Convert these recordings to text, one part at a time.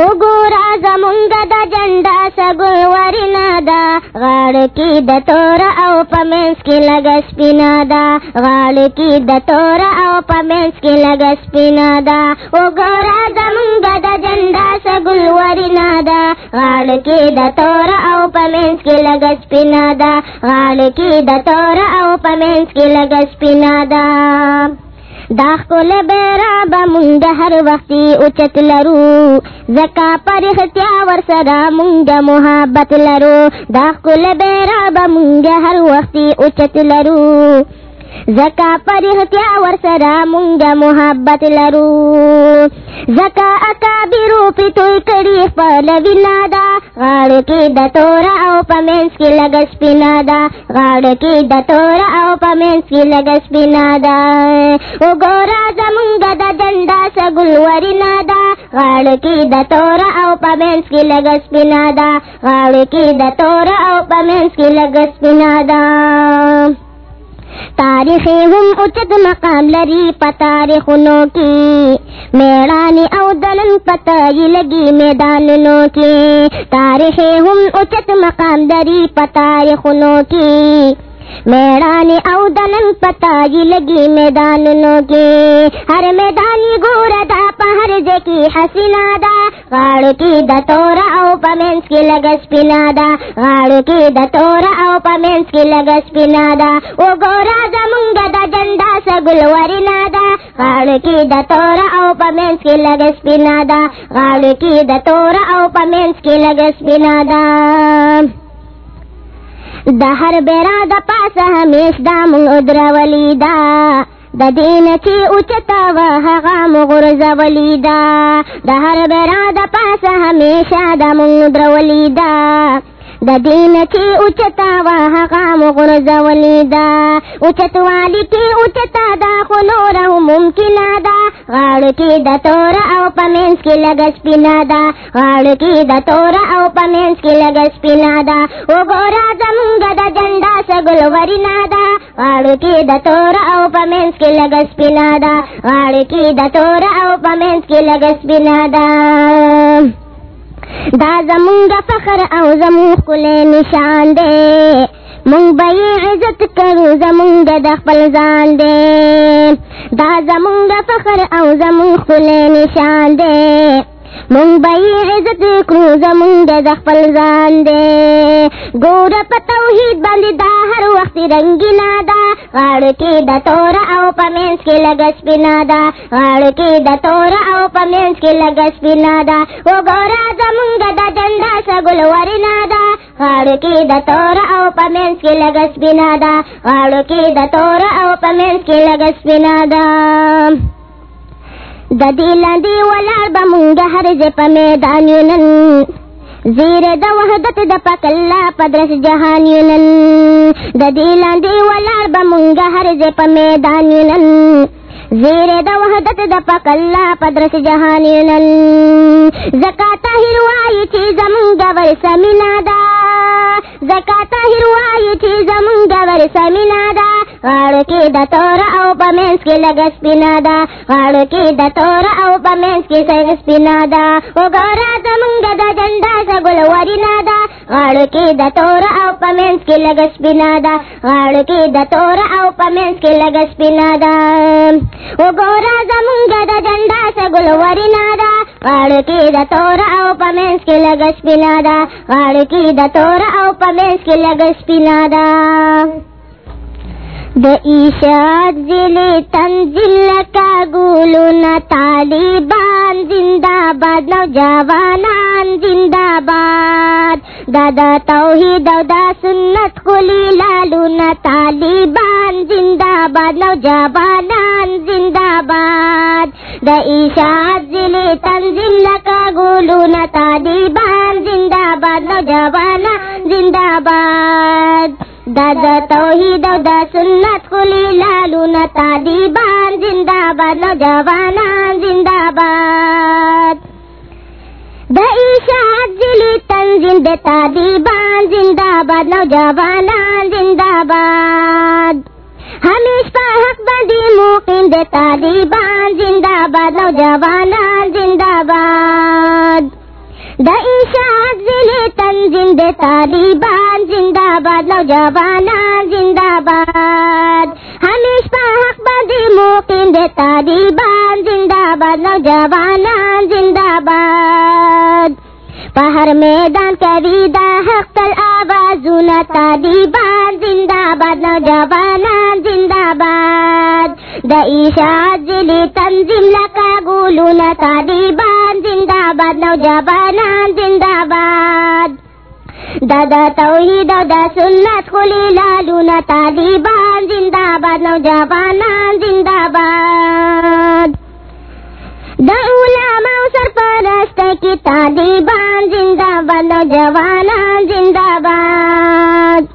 وګورا زمونږ د جنډا سګل ورنا دا غاړ کې د تور او پمنس کې لګ سپینا دا غاړ کې د تور او پمنس کې لګ سپینا دا وګورا زمونږ د جنډا سګل ورنا دا غاړ کې د تور او پمنس کې لګ سپینا دا غاړ کې د تور او پمنس کې لګ سپینا دا دا خپل بیرا به مونږ هر وختي اوچت لرو، زکا پر اختیاور ور سره محبت لرو۔ دا خپل بیرا به مونږ هر وختي اوچت لرو۔ زکا پر اختیا ور سره مونږ محبت لرو۔ زکا اکابرو پی توی کړي خپل وینا دا غاړ کې د تور او پمنس کې لګ سپینا دا غاړ کې د تور او پمنس کې لګ سپینا دا وګورا زمونږ د ډنډا سګل ورنا دا غاړ کې د تور او پمنس کې لګ سپینا دا غاړ کې د تور او پمنس کې لګ سپینا دا تاریخ هم اوچت مقام لري په تاریخونو کې میړانی او دلن پته یې لګي میدانونو کې تاریخ هم اوچت مقام لري په تاریخونو کې میڑانی او دلن پتا جی لگی میدانونو کی ہر میدانی گوردا کی حسینا دا غاڑ کی دا تورا او پمنس کی لگس پینا دا غاڑ کی دا تورا او پمنس کی لگس پینا دا او گورا زمونگ دا جنڈا سگل ورنا دا غاڑ کی دا تورا او پمنس کی لگس پینا دا غاڑ کی دا تورا او پمنس کی لگس پینا دا د هر بیرا د پاسه همیش دا مونږ درولي دا د دین چې اوچتا و هغه مغرز ولی دا د هر بیرا د پاسه همیشه دا مونږ درولي دا د دین چې اوچتا و هغه مغرز ولی دا اوچتوالی کې اوچتا دا خو نور ممکن دا غاړ کې د تور او پمنس کې لګس پینا دا غاړ کې د تور او پمنس کې لګس پینا دا. او وګورا زمونږ د جنډا سګل ورنا دا غاړ کې د تور او پمنس کې لګس پینا دا غاړ کې د تور او پمنس کې لګس پینا دا. دا زمونگا فخر او زمون کلے نشان دے مونگ به عزت کرو زمونگا د خپل ځان دی. دا زمونگا فخر او زمون کلے نشان دے مونږ به عزت کړو زمونږ د خپل ځان دی ګور په توحید باندې دا هر وخت رنگینا دا غاړ کې د تور او پمنس کې لګس پینا دا غاړ کې د تور او پمنس کې لګس پینا دا وګورا زمونږ د ډنډا سګل ورنا دا غاړ کې د تور او پمنس کې لګس پینا دا غاړ کې د تور او پمنس کې لګس پینا دا د دې لاندې ولاړ به مونږ هر ځای په میدان یو نن زیر د وحدت د پاک الله پدرس جهان یو نن د دې لاندې ولاړ به مونږ هر ځای په میدان یو نن زیر د وحدت د پاک الله پدرس جهان یو نن زکات هروای چې زمونږ ور سمینا دا زکات هروای چې زمونږ ور سمینا دا غاړ کې د تور او پمنس کې لګس پینا دا غاړ کې د تور او پمنس کې سګس پینا دا وګورا زمونږ د جنډا سګل ورنا دا غاړ کې د تور او پمنس کې لګس پینا دا غاړ کې د تور او پمنس کې لګس پینا دا وګورا زمونږ د جنډا سګل ورنا دا غاړ کې د تور او پمنس کې لګس پینا دا غاړ کې د تور او پمنس کې لګس پینا دا د ایشاد ضلع تنزل کا گولونا طالبان، زندہ باد نوجوانان زندہ باد، دادا توحید او دا سنت کلی لالونا طالبان، زندہ باد نوجوانان زندہ باد د ایشاد ضلع تنزل کا گولونا طالبان، زندہ باد نوجوانان زندہ باد۔ دا دا توحید او دا سنت خلی لالونا طالبان زندہ باد نوجوانان زندہ باد دا اشاعت ضلع تنظیم، دے طالبان زندہ باد نوجوانان زندہ باد ہمیش پا حق بندی موقیم دے طالبان زندہ باد نوجوانان زندہ باد دا اشاعت ضلع تنظیم دے طالبان، زندہ باد لو نوجوانان، زندہ باد۔ ہمیش پا حق بندی موقیم دے طالبان، زندہ باد لو نوجوانان، زندہ باد۔ پہر میدان کری دا حق تل آوازونا طالبان، زندہ باد، نوجوانان، زندہ باد۔ دا اشاعت ضلع تنظیم لکا گولونا طالبان زندہ باد نوجوانان زندہ باد دا دا توحید او دا سنت خلی لالونا طالبان زندہ باد نوجوانان زندہ باد دا علماء سرپرست کی طالبان زندہ باد نوجوانان زندہ باد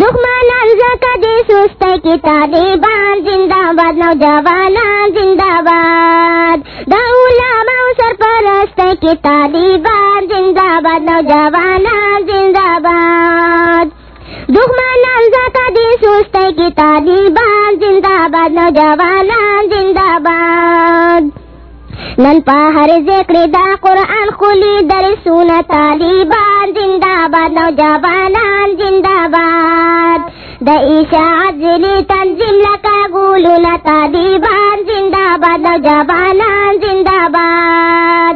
دخمانان زکا دی سست کی طالبان زندہ باد نوجوانان زندہ باد دا علماء سرپرست کے طالبان زندہ باد نوجوان زندہ باد دخمانان کا دی سوچتے کی طالبان زندہ باد نوجوان زندہ باد نن پا ہر ذکر دا قرآن خلی در سونا طالبان، زندہ باد نوجوانان زندہ باد۔ دا اشاعت ضلع تنظیم لکا گولونا طالبان، زندہ باد نوجوانان زندہ باد۔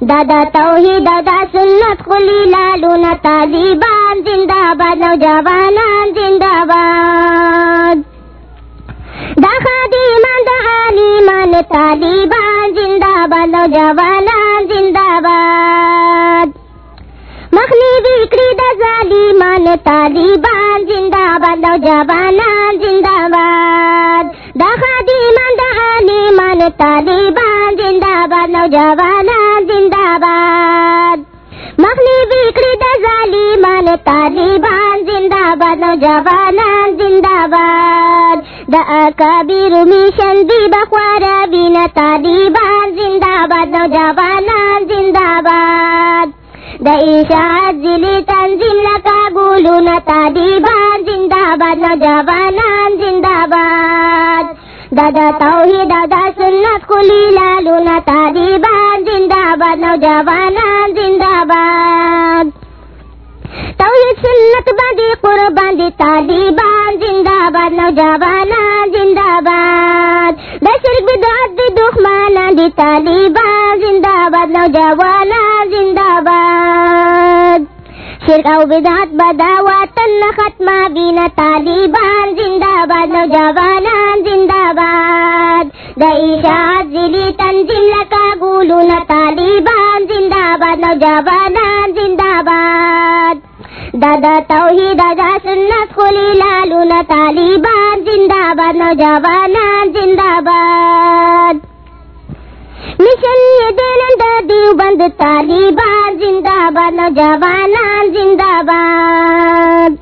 دا دا توحید دا سنت خلی لالونا طالبان، زندہ باد نوجوانان زندہ باد۔ دا خادیمان دا علیمان طالبان زندہ باد نوجوانان زندہ باد مخنی بکری دا ظالیمان طالبان زندہ باد نوجوانان زندہ باد دا خادیمان دا علیمان طالبان زندہ باد نوجوانان زندہ باد مخنی بکری دا ظالیمان طالبان زندہ باد نوجوانان زندہ باد دا اکابر میشن دی بخوارا بینا طالبان زندہ باد نوجوانان زندہ باد دا اشاعت ضلع تنظیم لکا گولونا طالبان زندہ باد نوجوانان زندہ باد دا دا توحید دا سنت خلی لالونا طالبان زندہ باد نوجوانان زندہ باد توحید سنت باندی قربان دی طالبان زندہ باد نوجوانان زندہ باد دا شرک بدعات دی دخمانان دی طالبان زندہ باد نوجوانان زندہ باد شرک او بدعات بدا وطن ختمہ بینا طالبان زندہ باد نوجوانان زندہ باد دا اشاعت ضلع تنظیم لکا گولونا طالبان زندہ باد نوجوانان زندہ باد دادا دا توحید دادا سنت خلی لالونا طالبان زندہ باد نوجوانان زندہ باد مشن یہ دینن دیو بند طالبان زندہ باد نوجوانان زندہ باد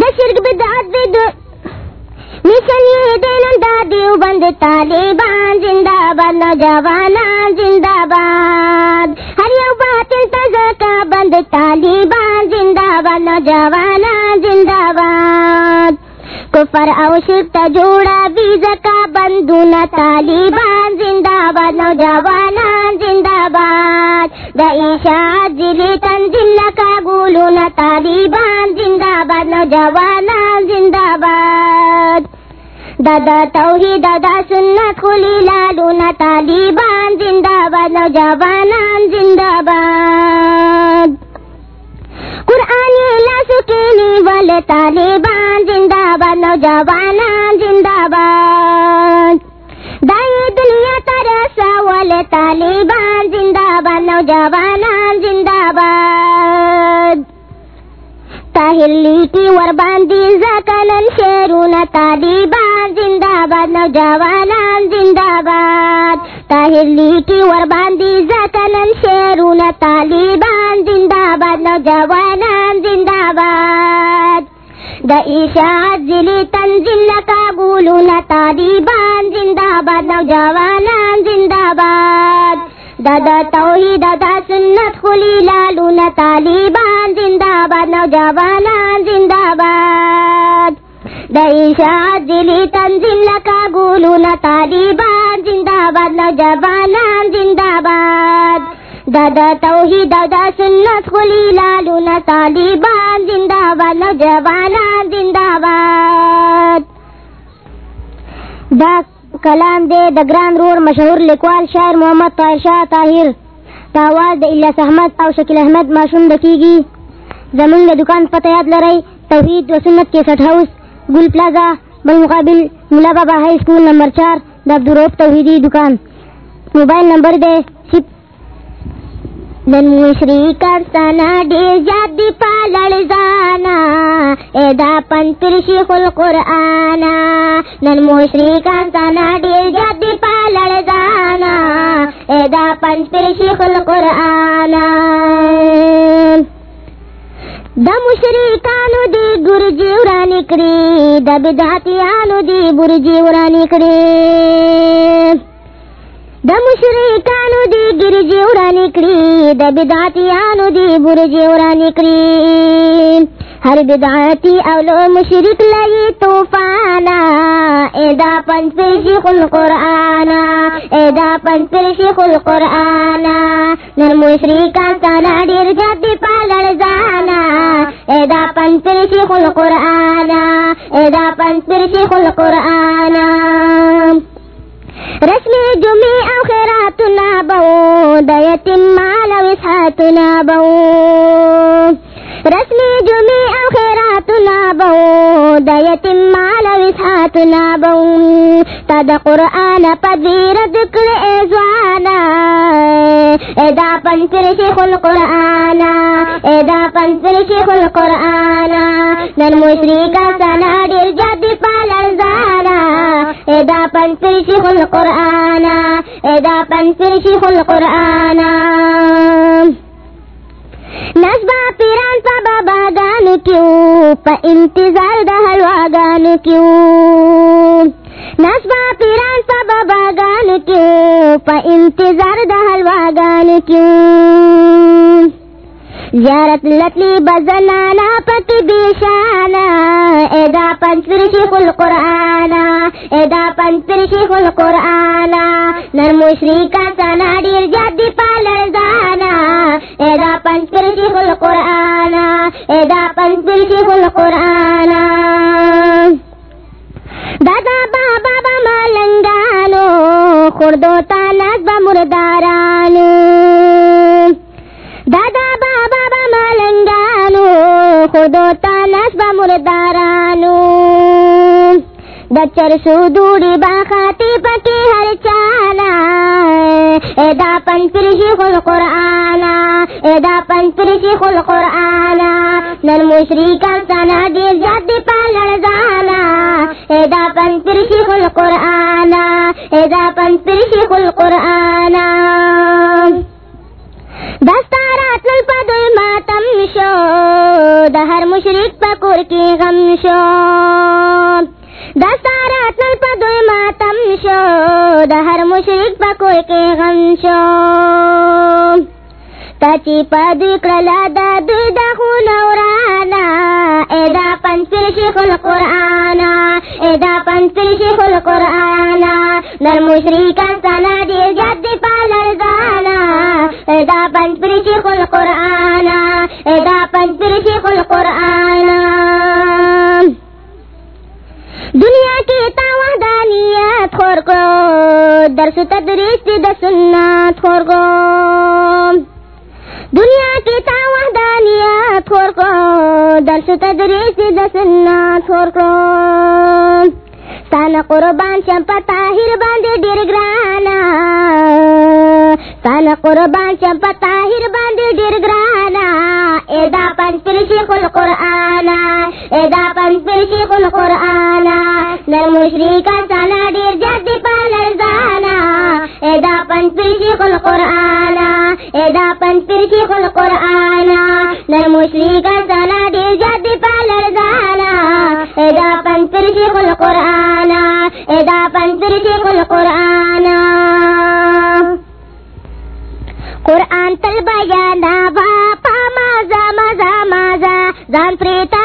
دا شرک بدعات دی دیو بند طالبان زندہ باد نوجوانان زندہ باد ہر یو باطل تزکا بند طالبان زندہ باد نوجوانان زندہ باد کفر او شرک تا جوڑا بی زکا بندونا طالبان زندہ باد نوجوانان زندہ باد دا اشاعت ضلع تنظیم لکا گولونا طالبان زندہ باد نوجوانان زندہ باد۔ دا دا توحید دا سنت خلی لالونا طالبان زندہ باد نوجوانان زندہ باد۔ قرآن لاسو کینی والے طالبان زندہ باد نوجوانان زندہ باد۔ دائی دنیا ترسا والے طالبان زندہ باد نوجوانان زندہ باد۔ تاہلی کی ورباندی زکنن شیرون طالبان زندہ باد نوجوانان زندہ باد تاہلی کی ورباندی زکنن شیرون طالبان زندہ باد نوجوانان زندہ باد دا اشاعت زلی تنزل لکابولون طالبان زندہ باد نوجوانان زندہ باد دا دا توحید دا سنت، خلی لالون طالبان زندہ باد نوجوانان زندہ باد دا اشاعت زلی تنزل لکابولون طالبان زندہ باد نوجوانان زندہ باد دادا توحید دا سنت، خلی لالون طالبان زندہ باد نوجوانان زندہ باد دا کلام دے دا گران رور مشہور لکوال شاعر محمد طاہر شاہ طاہر تاواز دا الیاس احمد او شکل احمد معصوم دکیگی زمین دا دکان پتہ یاد لرائی توحید و سنت کے سٹ ہاؤس گل پلازا، بالمقابل ملا بابا ہائی اسکول نمبر چار دا عبدالروف توحیدی دکان. موبائل نمبر دے نن مشری کر سنا ډیر زیات دی پالړ زانا ادا پن پر شیخ القرآن نن مشری کر سنا ډیر زیات دی پالړ زانا ادا پن پر شیخ القرآن د مشرکانو دی ګرجی ورانی کړی د بدعتیانو دی برجی ورانی کړی د مشرکانو دی ګرځي ورانی کړی د بدعتیانو دی برجي ورانی کړی هر بدعتی او لو مشرک لئی توفانا طوفانا ادا پنځ شیخ القرآن ادا پنځ شیخ القرآن نر مشرکان سانا ډیر جدي پالړ ځانا ادا پنځ شیخ القرآن ادا پنځ شیخ القرآن رسمی جمعی او خیراتنا بو دا یتیم مال او بو رسمی جمعی او خیراتنا بو دا یتیم مال او اسحاتنا تا دا قرآن پدیر ذکر ازوانا ادا پنسر شیخ القرآن ادا پنسر شیخ القرآن، نن مشرکا سنا دیر جدی پالر زانا ادا پنسر شیخ القرآن ادا پنسر شیخ القرآن۔ نصبا پیران پا بابا گانو کیوں؟ پا انتظار دا حلوا گانو کیوں؟ نصبا پیران پا بابا گانو کیوں؟ پا انتظار دا حلوا گانو کیوں؟ زیارت لطلی بزنانا پتی بیشانا ادا پنسر شیخ القرآن ادا پنسر شیخ القرآن نر مشرکا سنا دیر جدی پالر زانا ادا پنسر شیخ القرآن ادا پنسر شیخ القرآن دادا بابا با مالنگانو خوردو تا با مردارانو دا چرسو دوڑی با خاتی پکی ہر چانا ادا پن پرشی خل قرآنا ادا پن پرشی خل قرآنا نر مشریکا سانا دیر جاتی پالر زانا ادا پن پرشی خل قرآنا ادا پن پرشی خل قرآنا دستارات نل پا دوی ماتم شو دا ہر مشرک پا کور کی غم شو شو دا ہر مشرک پا کور کی غم شو۔ تچی پا دوی کرلا دا دوی دا خون اورانا ایدا پنسر شیخ القرآن۔ ایدا پنسر شیخ القرآن۔ نر مشرکان سانا دیر جد پالر زانا ادا پنسر شیخ القرآن۔ ادا پنسر شیخ القرآن۔ دنیا کی تا وحدانیت خور کو درس تدریس دی سنت خور کو دنیا کی تا وحدانیت خور کو درس تدریس دی سنت خور کو سانا قربان شم پا تاہر باندے دیر گرانا تالا قربان شم پا تاہر باندی دیر گرانا۔ ایدا پن پر شیخ القرآن ایدا پن پر شیخ القرآن نر مشرکان سالا دیر جد پالر پا لرزانا ایدا پن پر شیخ القرآن ایدا پن پر شیخ القرآن نر مشرکان سالا دیر جد پالر پا لرزانا ایدا پن پر شیخ القرآن ایدا پن پر شیخ القرآن بیان دا با پا مزا مزا مزا زان پریتا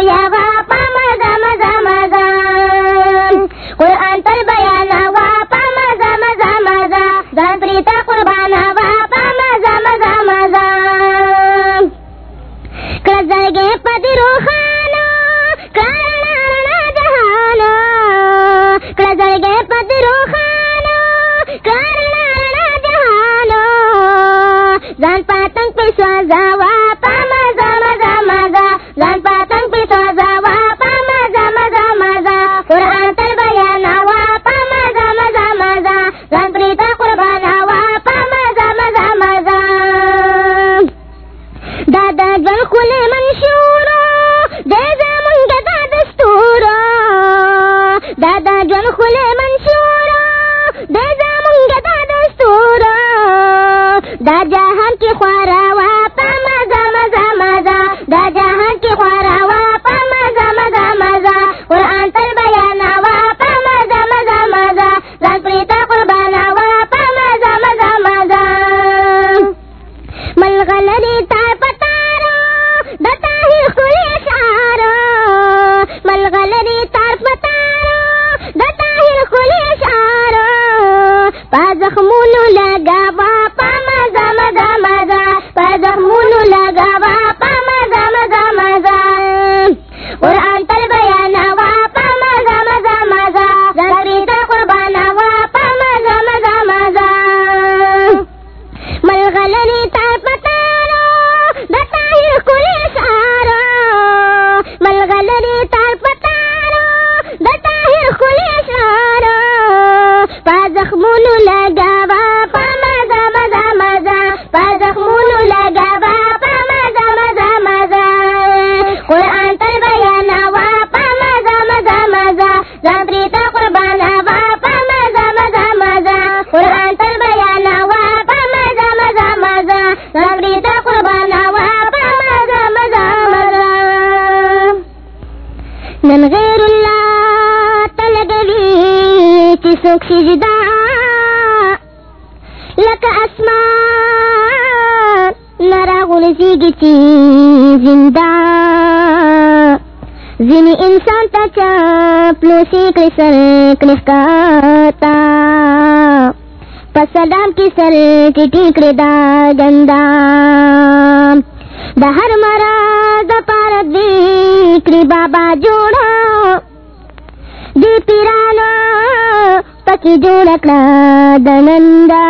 يا زخمونو لگاوا پا مزا مزا مزا. پا زخمونو لگاوا پا مزا مزا مزا. قرآن تر بیاناوا پا مزا مزا مزا. زان پریتا قرباناوا پا مزا مزا مزا. قرآن تر بیاناوا پا مزا مزا مزا. زان پریتا قرباناوا پا مزا مزا مزا. من غیر اللہ تلگوی چی سوکسی جدا جگتی زندہ۔ زنی انسان تا چاپ لو سیکل سر کنفکاتا پس سلام کی سر کی ٹیکڑ دا گندا دا ہر مرا دا پارت دیکری بابا جوڑا۔ دی پیرانا پکی جوڑکڑا دنندا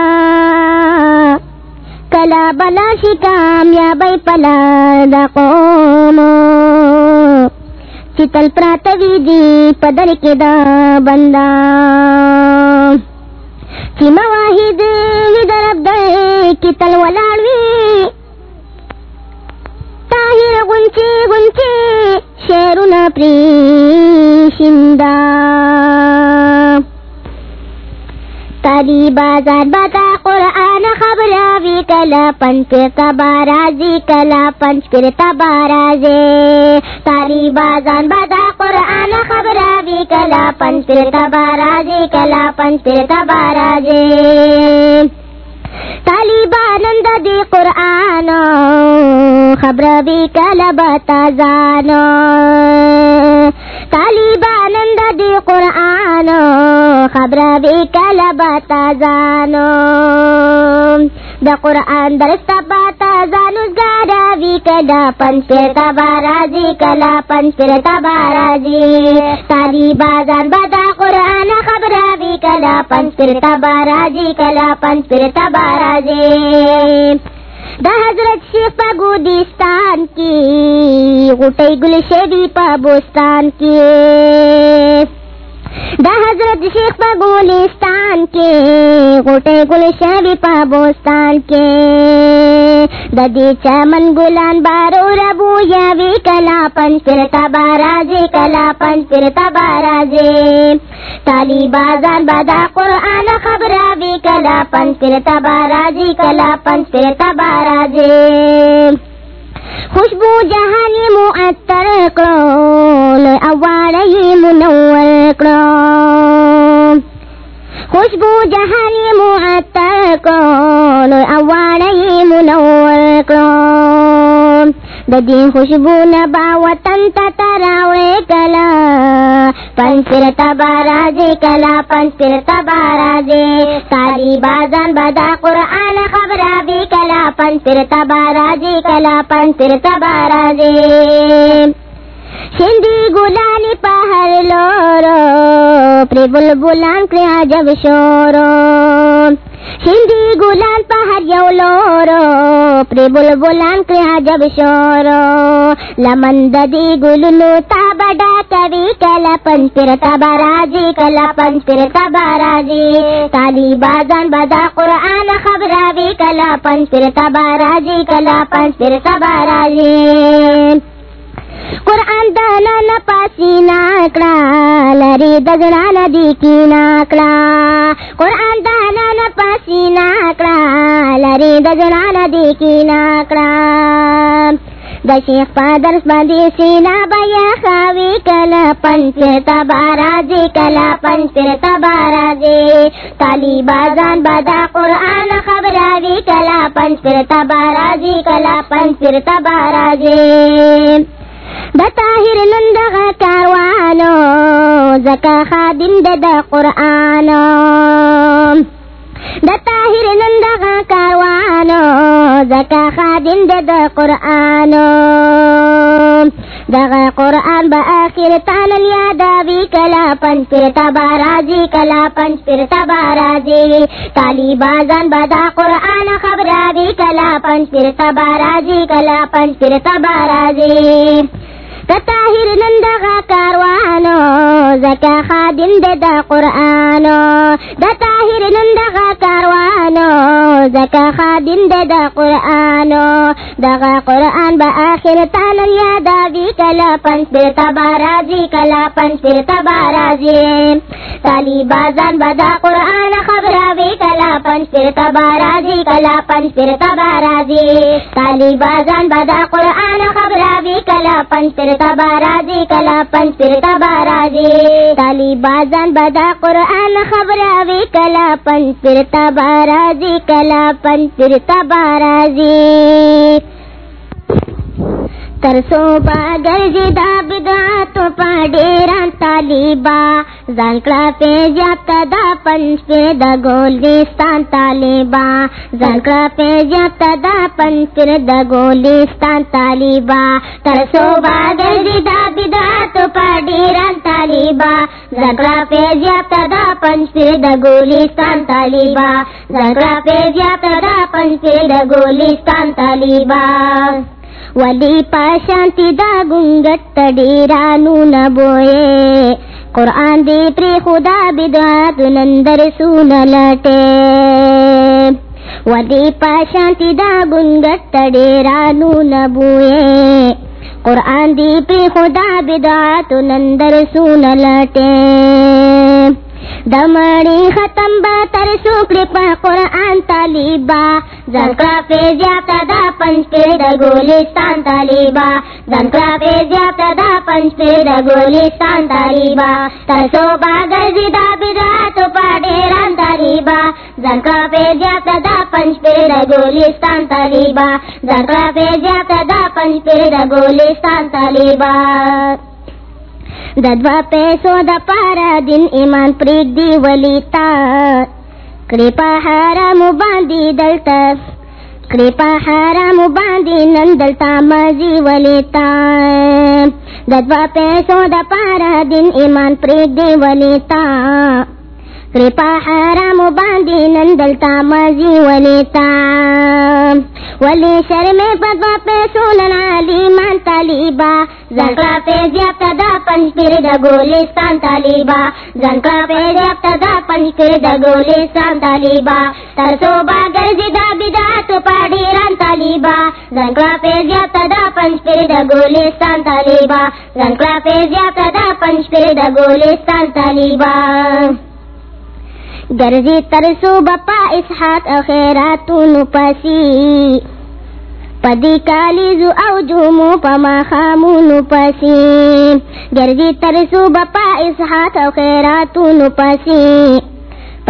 کلا بلا شی کامیابی پلا دا قوم چتل پراتوی دی پدر کے دا بندا چی واحد درب دے کتل ولاڑوی. طاہر گنچے گنچے شیرون پری شندہ تاری بازار بازار قرآن خبر وی کلا پنچ پھر تبارازی کلا پنچ پھر تبارازی تالی بازان بتا قرآن خبر وی کلا پنچ پھر تبارازی کلا پنچ پھر تبارازی طالبانند دی قرآن خبر بھی کل بتازانو طالبانند دی قرآن خبر بھی کل بتازانو دا قرآن درست بتازانو زگارا وی کلا پن پیر تبارازی کلا پن پیر تبارازی طالبازان بدا قرآن خبر بھی کلا پن پیر تبارازی کلا پن پیر تبارازی دا حضرت شیخ پا گودستان کی، غٹی گل شدی پا بوستان کی. دا حضرت شیخ پا گولستان کے غٹے گل شہری پا بوستان کے۔ دا دی چمن گلان بارو ربو یا وی کلا پن پھر تبارازی کلا پن پھر تبارازی تالی بازان بدا قرآن خبر وی کلا پن پھر تبارازی کلا پن پھر تبارازی خوشبو جہانی معطر کرو اواڑی منور کرو۔ خوشبو جہانی معطر کرو اواڑی منور کرو۔ ددی خوشبو نبا وطن تراوے کلا پنچر تبارازے کلا پنچر تبارازے تالی بازان بدا قرآن خبر بھی کلا پنچر تبارازے کلا پنچر تبارازے سندھی گلانی پہر لورو، پری بل بلان کریا جب شورو۔ سندھی گلان پہر یو لورو، پری بل بلان کریا جب شورو۔ لمن ددی گلنو تا بڑا کبھی کلا پنچر تبارازی کلا پنچر تبارازی تالی بازان بدا قرآن خبر بھی کلا پنچر تبارازی کلا پنچر تبارازی قرآن دانا نا پاسی ناکڑا، لری دگنا ندی کی ناکڑا۔ قرآن دانا نا پاسی ناکڑا، لری دگنا ندی کی ناکڑا۔ د شیخ په درس سینا بیا خاوی کلا پنچ تبارازی کلا پنچ تبارازی طالبازان بدا قرآن خبراوی کلا پنچ تبارازی کلا پنچ تبارازی د طاهر نندغه کاروانو زکا خادم د د قران د طاهر نندغه کاروانو زکا خادم د د قران دغه قران به اخر تعالی یادوي کلا پنځ پر تبارازي کلا پنځ پر تبارازي طالبازان به دا قران خبراوي کلا پنځ پر تبارازي کلا پنځ پر تبارازي تطاهر نندغا کاروانو زکا خادم د دا قرآنو. د طاهر نندغا کاروانو زکا خادم د دا قرآنو. دغا قرآن با آخر تالا یادا بی کلا پنس پر تبارازی کلا پنس پر تبارازی تالی بازان با دا قرآن خبراوی کلا پنس پر تبارازی کلا پنس پر تبارازی تالی بازان با دا قرآن خبراوی کلا پنس پر تبارازی کلا پنچ پیر تبارازی تالی بازان بدا قرآن خبراوی، کلا پنچ پیر تبارازی کلا پنچ پیر تبارازی ترسو با گرجی دا تو پا ڈیران طالبا زنکڑا پہ جاتا دا پنچ پہ دا گولستان طالبا زنکڑا پہ جاتا دا پنچ پہ دا گولستان طالبا ترسو با گرجی دا تو پا ڈیران طالبا زنکڑا پہ جاتا دا پنچ پہ دا گولستان طالبا زنکڑا پہ جاتا دا پنچ پہ دا گولستان طالبا ولی پاشانتی دا گنگت ڈیرانو نبوئے قرآن دی پری خدا بدعات نندر سون لٹے۔ ولی پاشانتی دا گنگت ڈیرانو نبوئے قرآن دی پری خدا بدعات نندر سون لٹے۔ دمڑی ختم با تر سوکڑی پا قرآن طالبا. زنکا پیزیا تدا پنچ پیر دا گولستان طالبا. زنکا پیزیا تدا پنچ پیر دا گولستان طالبا. ترسو با گرزی دا بداتو پا دیران طالبا. زنکا پیزیا تدا پنچ پیر دا گولستان طالبا. زنکا پیزیا تدا پنچ پیر دا گولستان تالیبا د ددوا پیسو د پارا دن ایمان پریک دی ولیتا کریپا حرام باندی دلتا کریپا حرام باندی نن دلتا مزی ولیتا ددوا پیسو د پارا دن ایمان پریک دی ولیتا کریپا حرام باندی نن دلتا مزی ولیتا ولی شرم پدوا پیسو ننالی من طالبا زنکا پیز یابتا دا پنج پیر دا گولستان طالبا زنکا پیز یابتا دا پنج پیر دا گولستان طالبا ترسو با گرزی دا بدا تو بداتو پاڑیران طالبا زنکا پیز یابتا دا پنج پیر دا گولستان طالبا زنکا پیز یابتا دا پنج پیر دا گولستان طالبا گرزی ترسو بپا اسحاق اخیراتو پسی. پدی کالیزو او جومو پما خامو پسی. گرزی ترسو بپا اسحاق اخیراتو پسی.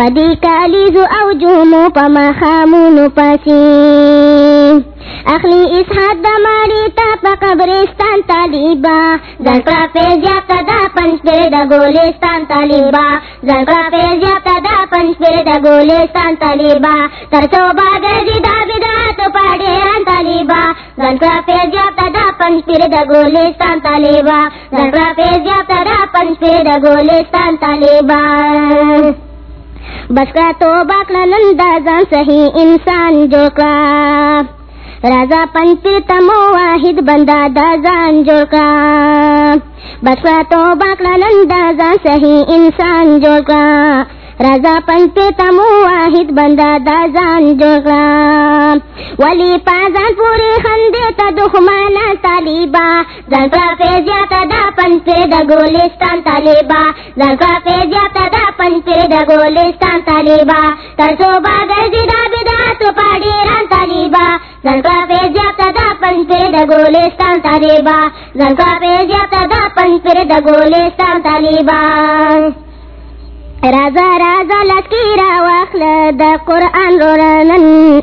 پدی کالیزو او جومو پما خامو پسی اخلی اسحاق دا ماری تا پا قبرستان طالبا. زنکا پیز یابتا دا پنچ پیر دا گولستان طالبا. زنکا پیز یابتا دا پنچ پیر دا گولستان طالبا. ترسو با گرزی دا بداتو پاڑیران طالبا. زنکا پیز یابتا دا پنچ پیر دا گولستان طالبا. زنکا پیز یابتا دا پنچ پیر دا گولستان طالبا. بس کا تو باکلا لندا زان سہی انسان جو کا۔ راجا پنچ تمو واحد بندہ دا جان جو کا۔ بس کا تو باکلا لندا زان سہی انسان جو کا۔ رضا پنچ تمو واحد بندہ دا زان جوڑ ولی پازان پوری خندے تا دخمانا طالبا. زنکا فیزیا تا دا پنچ دا گولستان طالبا. زنکا فیزیا تا دا پنچ دا گولستان طالبا. ترسو باگر جدا بدا تو پاڑی پاڑیران طالبا. زنکا فیزیا تا دا پنچ دا گولستان طالبا. زنکا فیزیا تا دا پنچ دا گولستان طالبا. رازا رازا لکی را واخل دا قرآن رورانن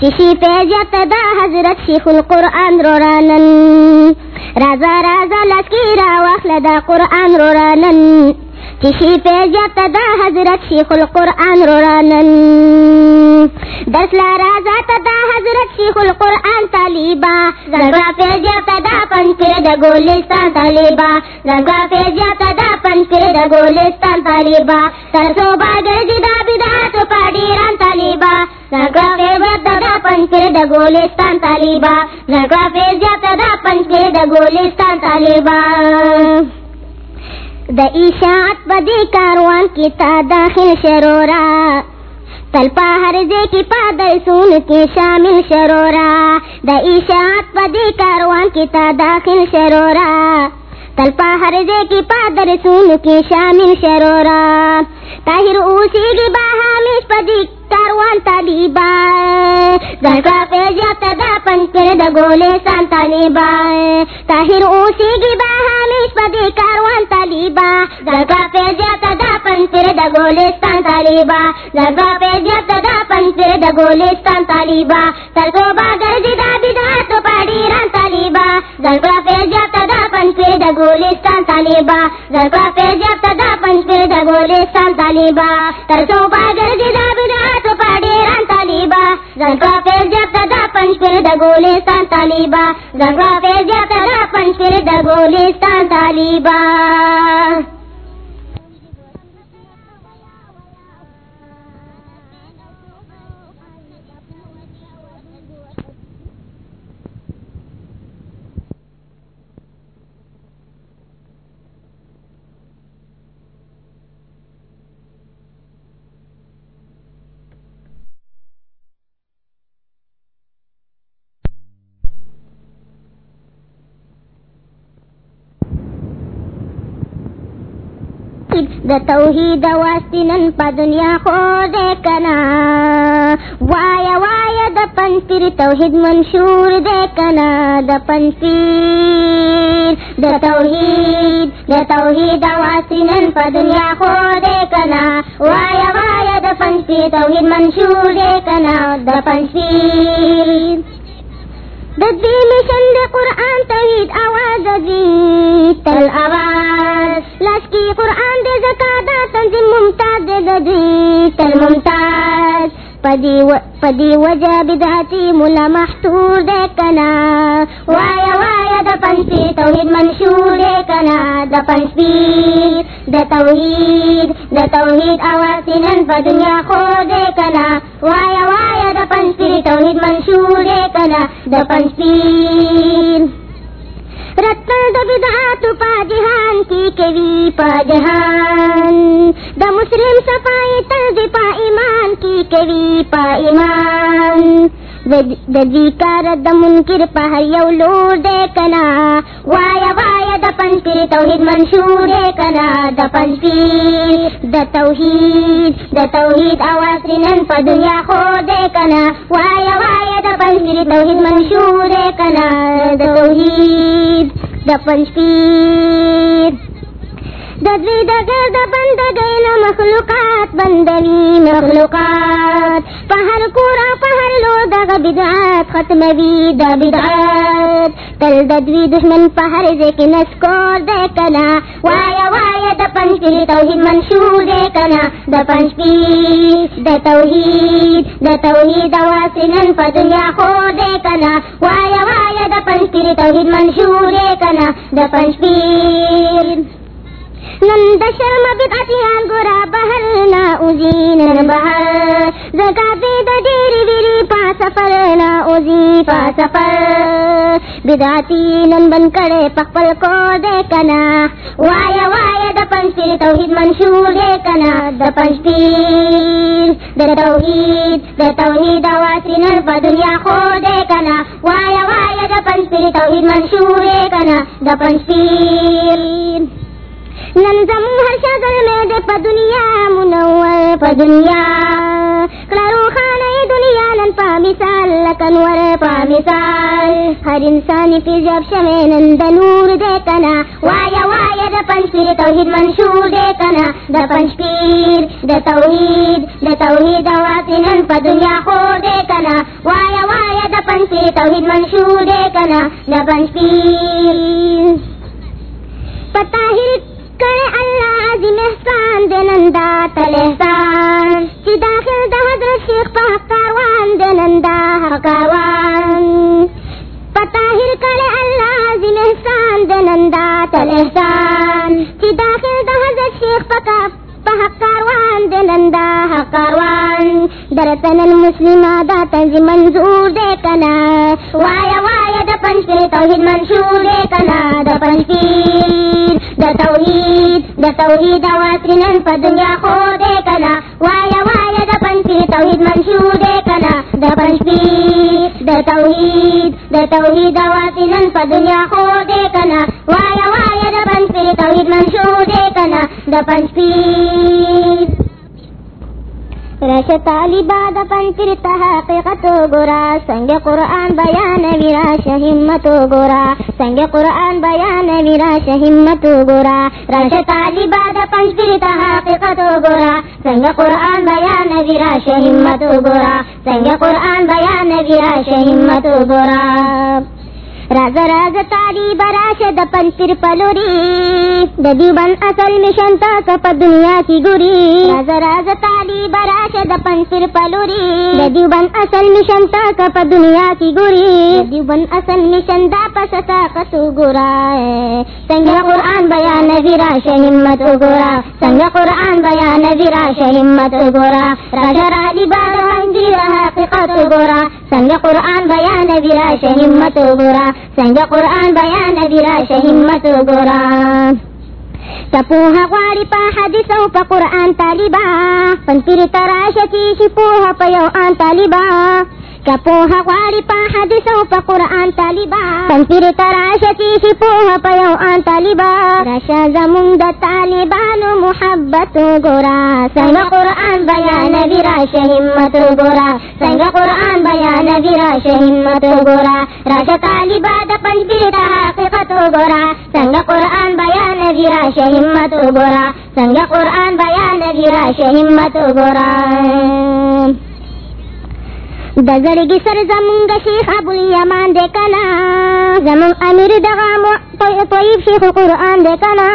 چشی پیجت دا حضرت شیخ القرآن رورانن رازا رازا لکی را واخل دا قرآن رورانن رانن چشی پیجت دا حضرت شیخ القرآن رو رانن دس لا رازا دا حضرت شیخ القرآن طالبا زنگا پیجت دا پنچر دا گولستان طالبا زنگا پیجت دا پنچر دا گولستان طالبا ترسو باگر جدا بدا تو پاڑیران طالبا زنگا پیجت دا پنچر دا گولستان طالبا زنگا پیجت دا پنچر دا گولستان طالبا دا اشاعت بدی کاروان کی تا داخل شرورا. تلپا ہر دے کی پادل سون کے شامل شرورا. دا ایشاعت اشاعت بدی کاروان کی تا داخل شرورا. تلپا ہر دے کی پادل سون کے شامل شرورا. تاہر اوسی کی پا دیکھ کاروان طالبا زنکا پیجا تدا پنکر دا گولستان طالبا تاہر اوسی کی باہامیش پدی کاروان طالبا زنکا پیجا تدا پنکر دا گولستان طالبا زنکا پیجا تدا پنکر دا گولے گولستان طالبا ترکو باگر جدا بدا تو پاڑیران طالبا زنکا پیجا تدا پنکر دا گولستان طالبا زنکا پیجا تدا پنکر دا گولے گولستان طالبا ترکو باگر جدا بدا تو پاڑیران طالبا زنکا پیجا تدا پنکر دا گولستان طالبا زنکا پیجا تدا پنکر طالبا د توحید واستنن په دنیا خو دې کنا وایا وایا د پنځپیر توحید منشور دې کنا د پنځپیر د توحید د توحید واستنن په دنیا خو دې کنا وایا وایا د پنځپیر توحید منشور دې کنا د پنځپیر ددی مشن دے قرآن توحید آواز دی. تل آواز. لشکی قرآن دے زکاة تنظیم ممتاز دے ددی تل ممتاز. پدی وجہ بدعتی ملا محتور دے کنا. وایا وایا دا پنسپی توحید منشور دے کنا. دا پنسپی دا توحید دا توحید آواز نن پا دنیا خو دے کنا. وایا وایا دا پنسپی توحید منشور دے کنا. دا پنسپی رتن دا بدعات پا جہان کی کوی پا جہان دا مسلم صفائی تل پا ایمان کی کوی پا ایمان دا دی کار دا منکر پا ہر یو لور دے کنا وایا وایا دا پنکر توحید منشور دے کنا دا پنکر دا توحید دا توحید آواز رنن پا دنیا خو دے کنا وایا وایا دا پنکر توحید منشور دے کنا دا توحید دا پنکر ددوی دگر دا بند گئی نا مخلوقات بندوی مخلوقات پہر کورا، پہر لو دا بدعات ختم وی دا بدعات تل ددوی دشمن پہر زیکی نسکور دے کنا۔ وایا وایا دا پنچپی توحید منشور دے کنا۔ دا پنچپی دا توحید دا توحید واسنن پا دنیا خو دے کنا۔ وایا وایا دا پنچپی توحید منشور دے کنا۔ دا پنچپی نند شرم بدعتیان گورا بہر نا اوزی نن بہر. زکاتی دا دیری ویری پا سفر نا اوزی پا سفر. بدعتی نن بن کرے پخپل کو دے کنا. وایا وایا دا پنچپیر توحید منشور دے کنا. دا پنچپیر دا توحید دا توحید آواسی نن پا دنیا خو دے کنا. وایا وایا دا پنچپیر توحید منشور دے کنا. دا پنچپیر ننزم ہر شگل میں دے پا دنیا منور پا دنیا کلارو خانہ دنیا نن پا مثال لکنور پا مثال ہر انسانی پی جب شمے نند نور دے کنا وایا وایا دا پنچ پیر توحید منشور دے کنا دا پنچ پیر دا توحید دا توحید آواتی نن پا دنیا خو دے کنا وایا وایا دا پنچ پیر توحید منشور دے کنا دا پنچ پیر پتہ ہی کرے اللہ عظیم احسان دے تل احسان۔ چی داخل دا حضرت شیخ پا کاروان دے نندا کاروان۔ پتاہر کرے اللہ عظیم احسان دے تل احسان۔ چی داخل دا حضرت شیخ پا کاروان دے نندا کاروان۔ درتن المسلم دا تنزی منظور دے کنا۔ وایا وایا دا پنچ توحید منشور دے کنا، دا پنچ دا توحید دا توحید آواتری نن پا دنیا خو دې کنا وایا وایا د پنځه توحید منشو دې کنا د پنځه د توحید د توحید آواتری نن پا دنیا خو دې کنا وایا وایا د پنځه توحید منشو دې کنا د پنځه رش طالبا دا پنچر تحقیقت گورا سنگ قرآن بیان ویراش ہمت گورا سنگ قرآن بیان ویراش ہمت گورا رش طالبا دا پنچر تحقیقت گورا سنگ قرآن بیان ویراش ہمت گورا سنگ قرآن بیان ویراش ہمت گورا راز راز تاری براش د پنچر پلوری. د دیوبن اصل مشن تا کپ دنیا کی گوری. راز راز تاری براش د پنچر پلوری. د دیوبن اصل مشن تا کپ دنیا کی گوری. دیوبن اصل مشن دا پس تا کسو گورا سنگ قرآن بیان ویراش ہمت گورا. سنگ قرآن بیان ویراش ہمت گورا. راجا رالی بار منجی حقیقت گورا. سنگ قرآن بیان ویراش ہمت گورا. سنگ قرآن بیان ویراش ہمت گورا سپوها غواری پا حدیث پا قرآن طالبا پنپیر تراش چیشی پوها پا یو آن طالبا که پوها غواړي په حدیث او په قرآن طالبا پنځیر تراشتی شي پوها په یو آن طالبا راشه زمونږ د طالبانو محبت وګورا څنګه قرآن بیانوي راشه همت وګورا څنګه قرآن بیانوي راشه همت وګورا راشه طالبا د پنځیر د حقیقت وګورا څنګه قرآن بیانوي راشه همت وګورا څنګه قرآن بیانوي راشه همت وګورا دزرگی سر زمونږ شیخ ابو الیمان دی کنا زمون امیر دغه طیب شیخ قرآن دی کنا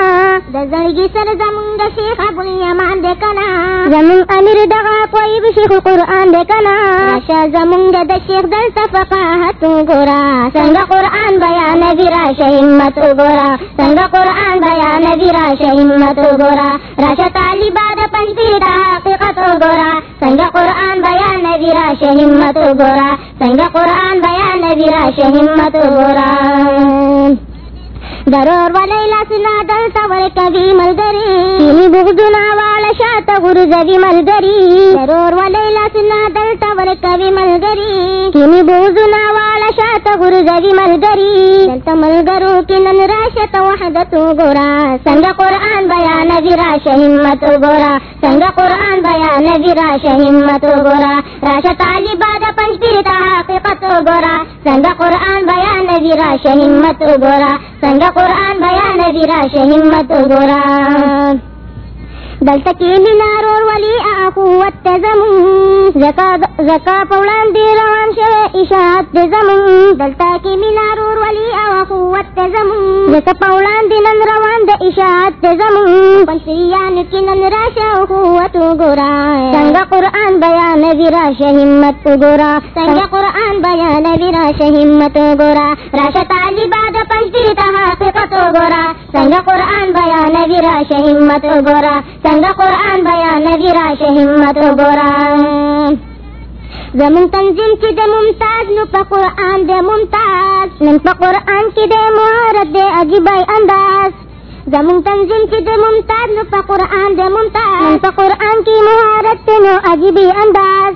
د زړګي سر زمونږ شیخ ابو الیمان دی کنا زمون امیر دغه طیب شیخ قرآن دی کنا راشه زمونږ د شیخ دلته فقاهت وګورا څنګه قرآن بیانوي راشه همت وګورا څنګه قرآن بیانوي راشه همت وګورا راشه طالبا د پنځپیر د حقیقت وګورا څنګه قرآن بیانوي راشه همت وګورا څنګه قرآن بیانوي راشه همت وګورا ضرور ولی لاسنا دلتا ورکوی ملگری. کینی بغدنا والا شاعت غرزوی ملگری. ضرور ولی لاسنا دلتا ورکوی ملگری. کینی بغدنا والا شاعت غرزوی ملگری. دلتا ملگرو کی نن راشت وحدت گورا. سنگ قرآن بیانوی راش همت گورا. سنگ قرآن بیانوی راش همت گورا. راش طالبا دا پنج پیتا حقیقت گورا. سنگ قرآن بیانوی راش همت گورا. سنگ قرآن بیانوی راش ہمت گوران دلته کې مینار اور ولی اخوت ته زمون زکا زکا پولان دی روان شوه اشاعت ته زمون دلته کې مینار اور ولی اخوت ته زمون زکا پولان دی نن روان د اشاعت ته زمون پنځیان کې نن راشه اخوت ګورا څنګه قرآن بیان وی راشه همت ګورا څنګه قرآن بیان وی راشه همت ګورا راشه طالبا د پنځی ته حقیقت ګورا څنګه قرآن بیان وی راشه همت ګورا څنګه قرآن بیانوي راشه همت وګوره زمون تنظیم چې د ممتاز، نو په قرآن د ممتاز۔ نن په قرآن کې د مهارت د عجیب انداز۔ زمون تنظیم چې د ممتاز، نو په قرآن د ممتاز۔ نن په قرآن کې مهارت نو عجیب انداز۔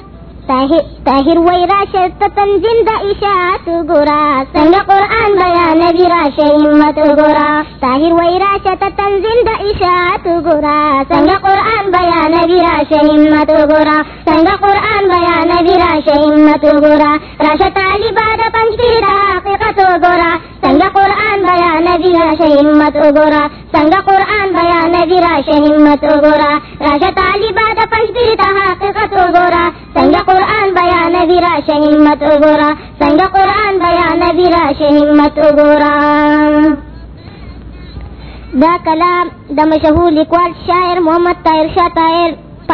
طاهر وای راشه ته تنظیم د اشاعت ګورا څنګه قرآن بیانوي راشه همت ګورا طاهر وای راشه ته تنظیم د اشاعت ګورا څنګه قرآن بیانوي راشه همت ګورا څنګه قرآن بیانوي راشه همت ګورا راشه طالبا د پنځ پیر حقیقت ګورا څنګه قرآن بیانوي راشه همت ګورا څنګه قرآن بیانوي راشه همت ګورا راشه طالبا د پنځ پیر حقیقت ګورا څنګه قرآن نبی راشه همت وګورا څنګه قران بیان نبی راشه همت وګورا دا کلام، دا مشہور لکوال شاعر محمد طاہر شاہ طاہر په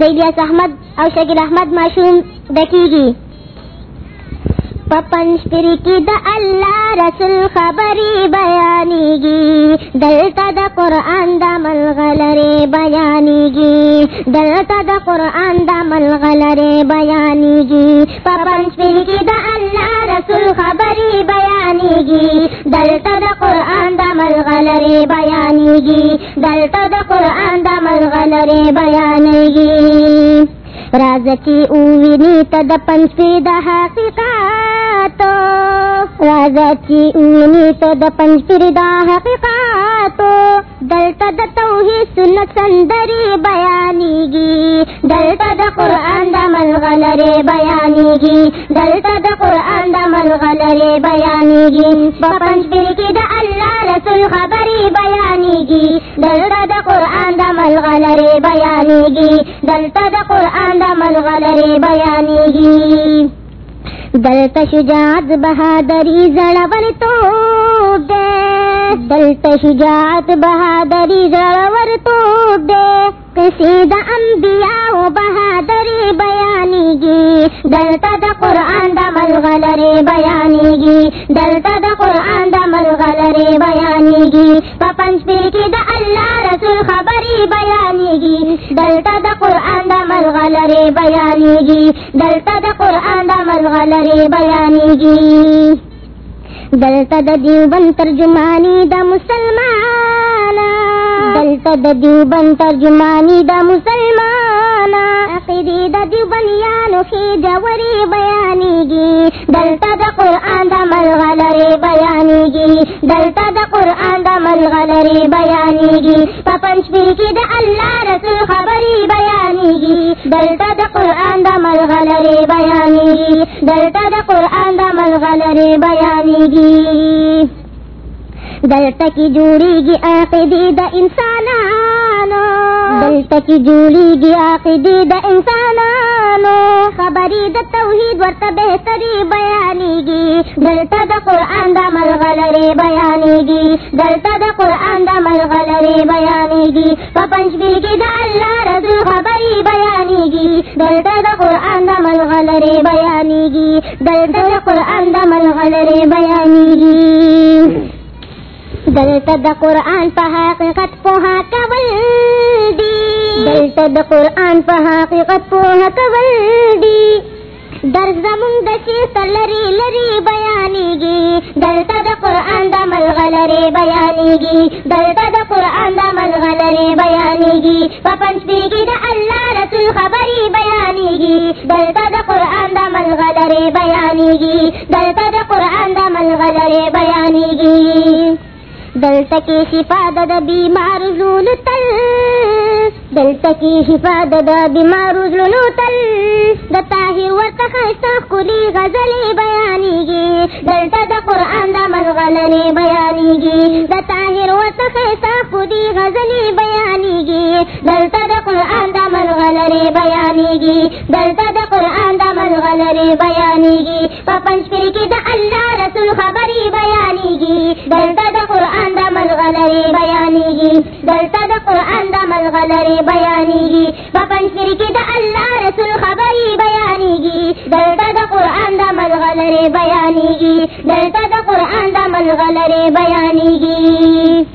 د الیاس احمد او شکیل احمد معصوم دکیږي په پنځ پری کې د الله رسول خبري بیانېږي دلته د قرآن د ملغلرې بیانېږي دلته د قرآن د ملغلرې بیانېږي په پنځ پری کې د الله رسول خبري بیانېږي دلته د قرآن د ملغلرې بیانېږي دلته د قرآن د ملغلرې بیانېږي راځه چې اوویني ته راځه چې اوویني ته د پنځپې د حقیقت دلته د توحید سنت سندري بیانېږي دلته د قرآن د ملغلرې بیانېږي دلته د قرآن د ملغلرې بیانېږي په پنځپې کې د الله رسول خبرې بیانېږي دلته د قرآن د ملغلرې بیانېږي دلته د قرآن د بیانی گی دلت شجاعت بہادری زڑور توپ دے۔ دلت شجاعت بہادری زڑور زړور دے۔ دی کسی د انبیاء بهادری بیانېږي دلته د قرآن د ملغلرې بیانېږي دلته د قرآن د ملغلرې بیانېږي په پنځ پیر کې د الله رسول خبرې بیانېږي دلته د قرآن د ملغلرې بیانېږي دلته د قرآن د ملغلرې بیانېږي دلته د دیوبند ترجمانی د مسلمان دلته د دیوبند ترجمانی د مسلمان عقیده عقیدی د دیوبنیانو خې جوړې بیانېږي دلته د قرآن د ملغلرې بیانېږي دلته د قرآن د ملغلرې بیانېږي په پنځپیر کې د الله رسول خبرې بیانېږي دلته د قرآن د ملغلرې بیانېږي دلته د قرآن د ملغلرې بیانېږي دلتا کی جوڑی گی عقیدی دا انسانانو. دلتا کی جوڑی گی عقیدی دا انسانانو. خبری دا توحید ورطا بہتری بیانی گی. دلتا دا قرآن دا ملغلری بیانی گی. دلتا دا قرآن دا ملغلری بیانی گی. پپنچ بل کی دا اللہ رسول خبری بیانی گی. دلتا دا قرآن دا ملغلری بیانی گی. دلتا دا قرآن دا ملغلری بیانی گی. دلتا دا قرآن پا حقیقت پوها کول دی. دلتا دا قرآن پا حقیقت پوها کول دی. در زمون د شیخ لری لری بیانی بیانیږي دلته د قران د ملغلری بیانیږي دلته د قران د ملغلری بیانیږي په پنځپیږي د الله رسول خبری خبري بیانیږي دلته د قران د ملغلری بیانیږي دلته د قران د ملغلری بیانیږي دل کی شفا دد بیمار زون تل دلتا کی شفا د بیمار زول تل د طاهر ورته خسته کلی غزلی بیانیږي دلتا د قران د ملغلری بیانیږي د طاهر ورته خسته کلی غزلی بیانیږي دلتا د قران د ملغلری بیانیږي دلتا دا د قران د ملغلری بیانیږي په پنځپیر کې د الله رسول خبري بیانیږي دلتا د قران د ملغلری بیانیږي دلته د قران د ملغلری بیانیږي په پنځپیر کې د الله رسول خبري بیانیږي دلته د قران د ملغلری بیانیږي دلته د قران د ملغلری بیانیږي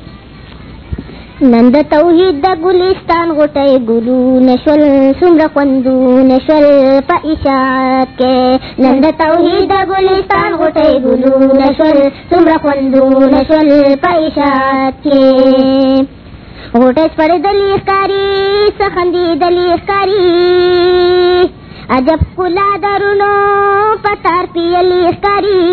نند توحید د ګلستان غټي ګلو نشل سمره خوندو نشل په اشاعت کې نند توحید د ګلستان غټي ګلو نشل سمره خوندو نشل په اشاعت کې غټه پر دلی کاری سخندی دلی کاری عجب کلا درنو پتار پی پیلی کاری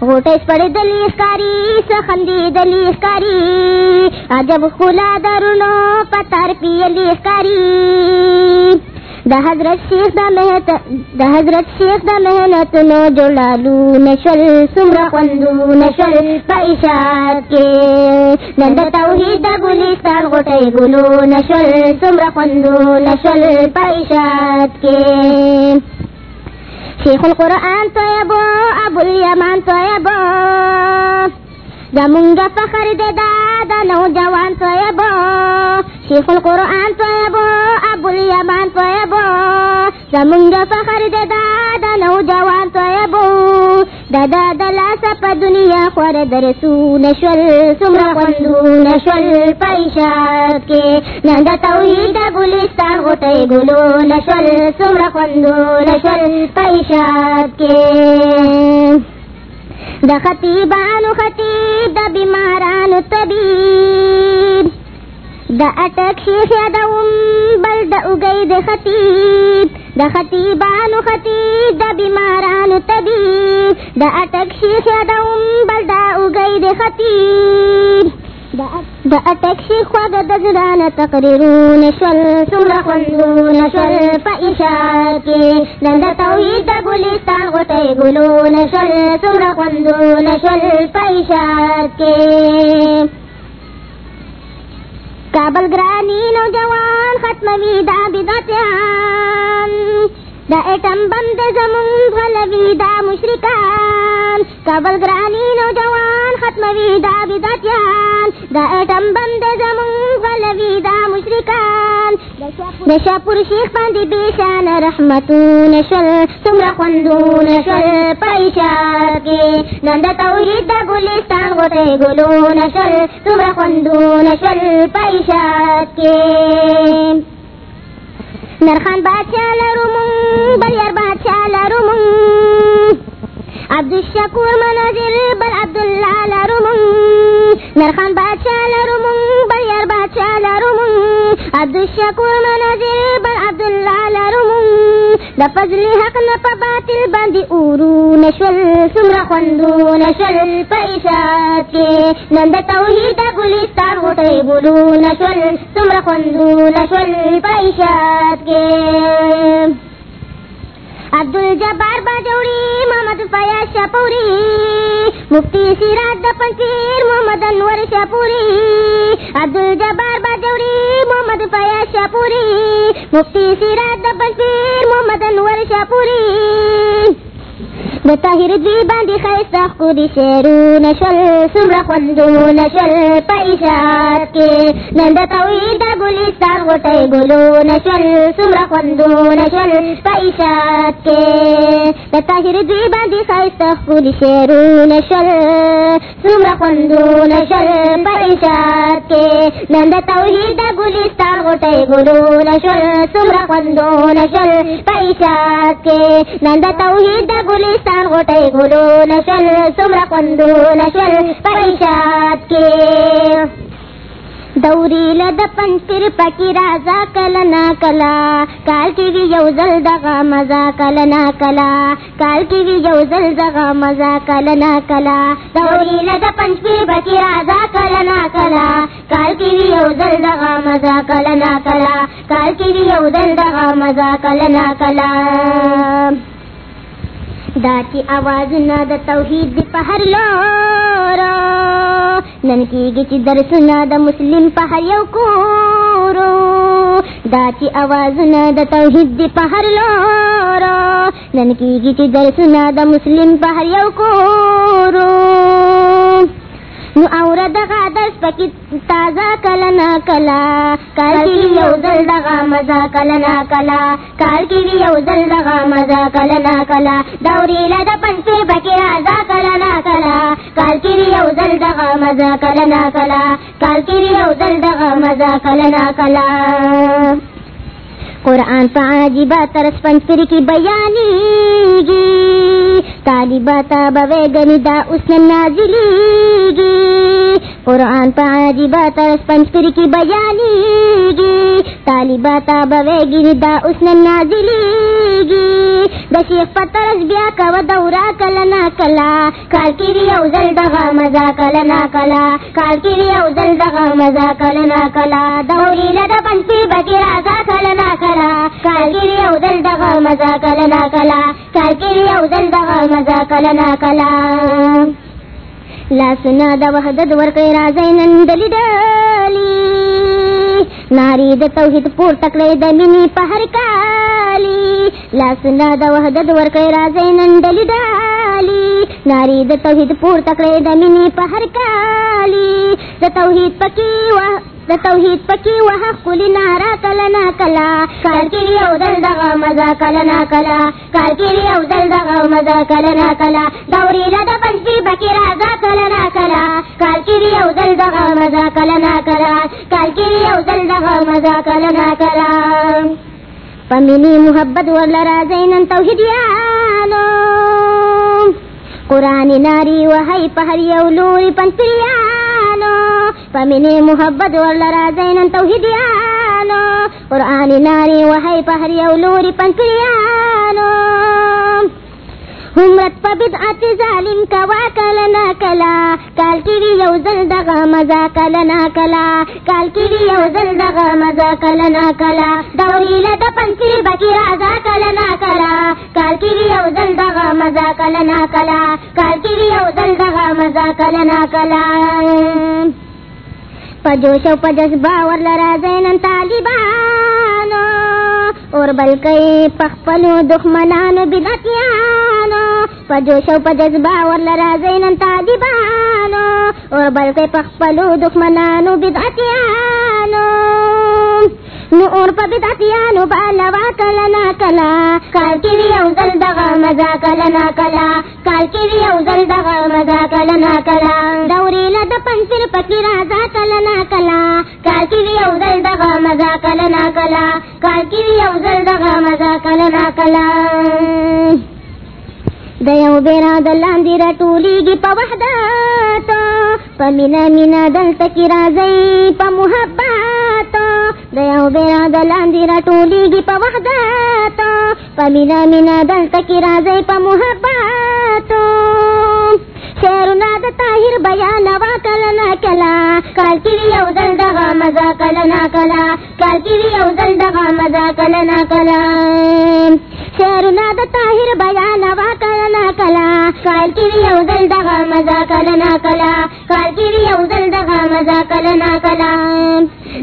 غوټه پړې دلی کاری سخندی دلی کاری عجب کلا درنو پتار پی پیلی کاری د حضرت شیخ د مهنت د حضرت شیخ د مهنت نو جوړالو نشل، سمرا خوندو نشل پېښات کې نن د توحید د ګلستان غټي ګلو نشل، سمرا خوندو نشل پېښات کې شیخ القرآن طیبو ابو ابو الیمان طیبو زمونږ فخر د دا نوجوان طیبو شیخ القرآن طیبو ابو الیمان طیبو زمونږ فخر د دا نوجوان طیبو ددا د لاسه په دنیا خور درسو نشول سمره خوندو نشول پیشات کې. نن توحید ګلستان غټي ګلو نشول سمره خوندو نشول پیشات کې. د خطیبانو خطیب د بیمارانو طبیب. د اٹک شیخ یادوم بل د اگئی د خطیب. د خطیبانو خطیب د بیمارانو طبیب. د اٹک شیخ یادوم بل د اگئی د خطیب. د اٹک شیخ خواږه د زړه تقریرونه شول څومره خوندونه شول په اشاره کې نن د توحید د ګلستان غوټۍ ګلونه شول څومره خوندونه کابل نوجوان دا اټم بند زمون غلوي دا مشرکان. کابل ګرانی نوجوان ختموي دا بدعتیان دا اټم بند زمون غلوي دا مشرکان. د شاپور شیخ باندې بشان رحمتون شل څومره خوندون شل پېښار کې نن د توحید د ګلستان غوټه ګلون شل څومره خوندون شل پېښار کې نرخان بادشاہ لرو مون بل بادشاہ لرو مون عبدالشکور مناظر بل عبداللہ لرو مون نرخان بادشاہ لرو مون بل یار بادشاہ لرو مون عبدالشکور مناظر بل عبداللہ لرو د فضل حق نه په باطل باندې اورو نشول سمره خوندو نشول په اشاعت کې نن د توحید ګلستان غټي ګلو نشول سمره خوندو نشول په اشاعت کې عبدل جبار باجوڑی محمد فیاض شاپوری مفتی سیراج پنچیر محمد انور شاپوری عبدل جبار باجوڑی محمد فیاض شاپوری مفتی سیراج پنچیر محمد انور شاپوری د طاهر دی باندې خیسته خو دي شعرونه شول څومره خوندونه شول په اشارت کې نن د توحید د ګلستان غوټۍ ګلونه شول څومره خوندونه شول په اشارت کې د طاهر دی باندې خیسته خو دي شعرونه شول څومره خوندونه شول په اشارت کې نن د توحید د ګلستان غوټۍ ګلونه شول څومره خوندونه شول په اشارت کې نن د توحید د ګلستان شان غټي ګلو نشل سمرا کندو نشل پریشات کې دوری لد پنځیر پکی رازا کلا نا کلا۔ کال کی وی یو زل دغه مزا کلا نا کلا۔ کال کی وی یو زل دغه مزا کلا نا کلا۔ دوری لد پنځیر پکی رازا کلا نا کلا۔ کال کی وی یو زل دغه مزا کلا نا کلا۔ کال کی وی یو زل دغه مزا کلا نا کلا۔ دا آواز نہ دا توحید دی پہر لورا۔ نن گچ در سنا دا مسلم پہر یو کورو۔ دا آواز نہ دا توحید دی پہر لورا۔ نن گچ در سنا دا مسلم پہر یو کورو۔ نو اور دغه درس پکې تازه کله نا کلا کال کې یو ځل دغه مزه، کله نا کلا کال کې یو ځل دغه مزه، کله نا کلا دوري له د پنځه پکې راځه، کله کلا کال کې یو ځل دغه مزه، کله نا کلا کال کې یو ځل دغه مزه، کله نا کلا قرآن پا عجیبا ترس پنچپری کی بیانی گی۔ طالبا تا بوے گنی دا اس نے نازلی گی۔ قرآن پا عجیبا ترس پنچپری کی بیانی گی۔ طالبا تا بوے گنی دا اس نے نازلی گی۔ دا شیخ پترس بیا کا و دورا کلنا کلا۔ کال کری او زل دغا مزا کلنا کلا۔ کال کری او زل دغا مزا کلنا کلا۔ دوری لدا پنچپری بکی رازا کلنا کلا۔ کلا کالګری او دل دغه مزا کله نا کلا کالګری او دل دغه مزا کله نا کلا لا سنا د وحدت ورکې راځي نن دلی دلی ناری د توحید پور تکړه د مینی په هر کالی لا سنا د وحدت ورکې راځي نن دلی دلی ناری د توحید پور تکړه د مینی په هر کالی د توحید پکې وه د توحید پکې وه خپل نارا کله نا کلا. کال کې یو دل دغه مزه کله نا کلا. کال کې یو دل دغه مزه کله نا کلا. دوري له د پنځه پکې راځه کله نا کلا. کال کې یو دل دغه مزه کله نا کلا. کال کې یو دل دغه مزه کله نا کلا. پمینی محبت ورل راځي نن توحیدیانو. قرآن ناری وحی پهر یو لوری پنځیانو پمینی محبت ورل راځي نن توحیدیانو قرآن ناری وحی پهر یو لوری پنځیانو همرت بدعت ظالم کوا کله نا کلا. کال کې یو ځل مزا کله نا کلا. کال کې یو ځل مزا کله نا کلا. دوري له د بکی راځه کله نا کلا. کال کې یو ځل مزا کله نا کلا. کال کې یو ځل مزا کله نا کلا پجوش او پجذبا ورل راځي زینن طالبانو. اور بلکی پخپلو دښمنانو بدعتیانو. پجوش او پجذبا ورل راځي زینن طالبانو. اور بلکی پخپلو دخمنانو بدعتیانو. نو اور په بدعتیانو بالوا کلا نا کلا کال کې یو زل دغه مزا کلا نا کلا کال کې یو زل دغه مزا کلا نا کلا دوري له د پنځیر پکې راځه کله نا کلا کال کې یو زل دغه مزا کلا نا کلا کال کې یو زل دغه مزا کلا نا کلا د یو بیره د لاندې راټولیږي په وحدت په مینا مینا دلته کې راځي په محبت د یو بیره د لاندې راټولیږي په وحدت پمینا مینا مینا دل تکی رازی پا محباتو شیرنا د طاهر بیان وا کلا نا کلا کال کی یو دل دغه مزا کلا نا کلا کال کی یو دل دغه مزا کلا نا کلا شیرنا د طاهر بیان وا کلا کلا کال کی یو دل دغه مزا کلا نا کلا کال کی یو دل دغه مزا کلا نا کلا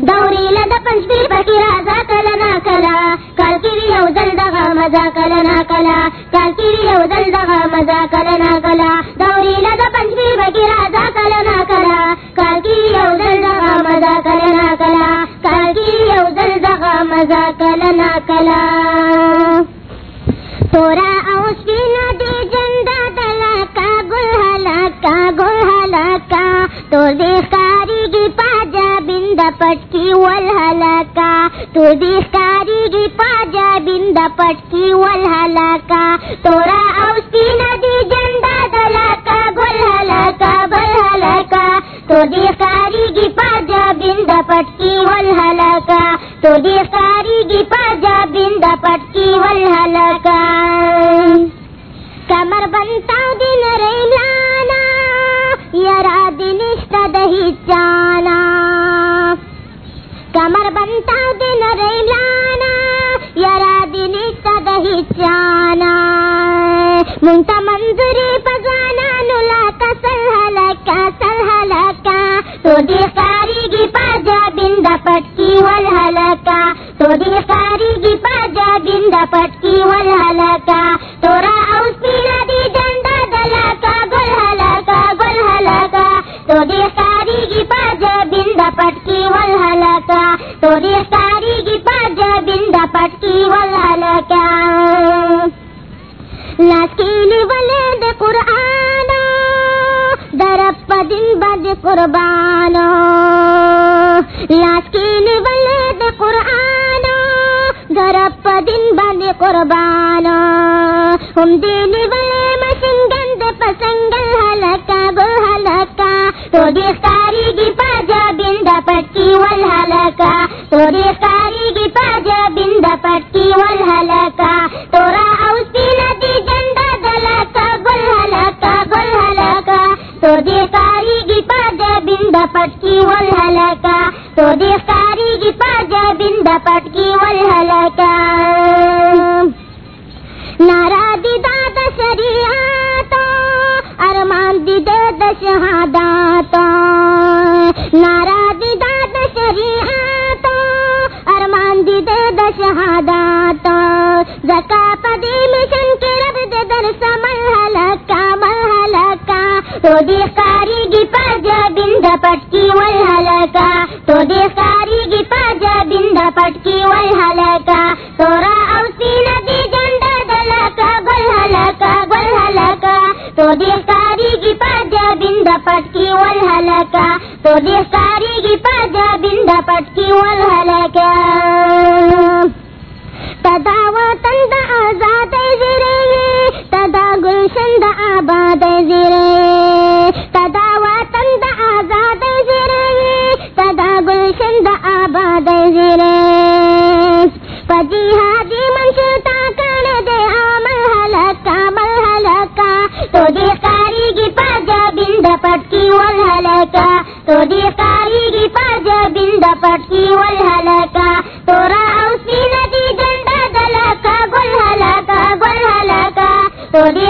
دوری لد پنځپیر پکې رازا کلا نا کلا کال کی یو دل دغه مزا کلا نا کلا کال کی یو دل دغه مزا کلا نا کلا دوری لد پنځپیر پکې رازا کلا نا کلا کال کی یو دل دغه مزا کلا نا کلا کال کی یو دل دغه مزا کلا نا کلا تورا او سپینا دی جندا دلا کا گل حلا کا گل حلا کا تو دی خاری گی پاجا بند پٹکی، ول حلا کا تو دی خاری گی پاجا بند پٹکی، ول حلا کا تورا او سپینا دی جندا دلا کا گل حلا کا گل حلا کا تو دی خاری گی پاجا بند پٹکی ول حلا کا تو دی خاری گی پاجا بند پٹکی ول حلا کا کمر بنتا دن ریلانا یرا دنشت دہی جانا کمر بنتا دن ریلانا یرا دنشت دہی جانا منتا منظوری پزوانا نلا کا سلحلا کا سلحلا کا۔ تو دی خاری گی پاجا بند پٹکی والحلا کا۔ تو دی خاری گی پاجا بند پٹکی والحلا کا۔ تورا اوس پیلا دی جندا دلا کا گل حلا گل حلا تو دی پٹکی والحلا کا تو دی خاری گی پاجا بند پٹکی والحلا کا لکیلی ولید قرآن درپ دن بد قربان لکیلی ولید قرآن درپ دن بد قربان ہم دینی ولے مسنگند پسنگل حلکا گل حلکا تو دی خاری گی پاجا بند پٹکی ول حلکا تو دی خاری گی پاجا بند پٹکی ول حلکا تورا اوس پینا دی جندا دلا کا گل حلکا گل حلکا تو دی خاری گی پاجا بند پٹکی ول حلکا تو دی خاری گی پاجا بند پٹکی ول حلکا نارا دی داد شریعت ارمان دی داد شہادات نارا دی ارمان دی داد شہادات زکا پدی مشن کے رب دے در سمل حلکا مل حلکا تو دی خاری گی پاجا بند پٹکی ول حلکا تو دی خاری گی پاجا بند پٹکی ول حلکا تورا اوسی ندی جنڈا دلا کا گل حلکا گل حلکا تو دی خاری گی پاجا بند پٹکی ول حلکا تو دی خاری گی پاجا والهلكات ول تورا اوسی ندی جنڈا گل ہلاکا گل ہلاکا تو دی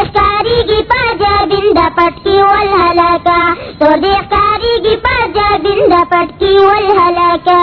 گی پاجا پٹکی ول ہلاکا تو دی قاری گی پاجا بندا پٹکی ول ہلاکا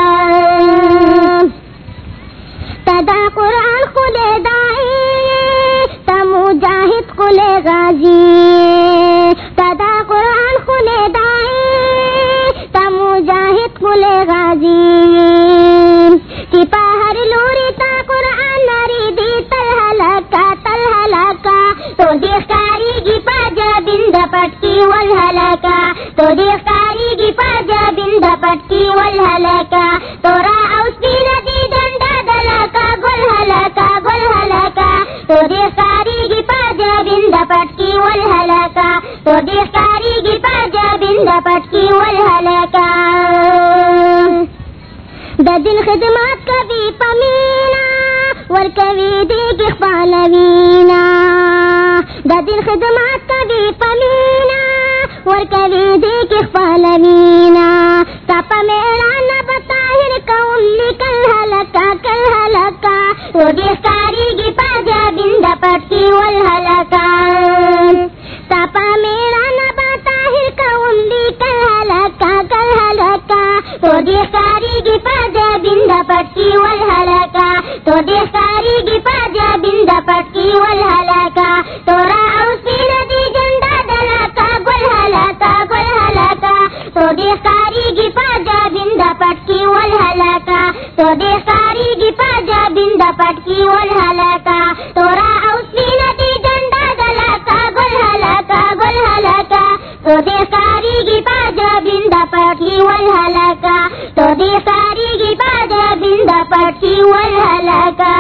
تو دے ساری گی باجا بند پٹکی والحلکا تو دے ساری گی باجا بند پٹکی والحلکا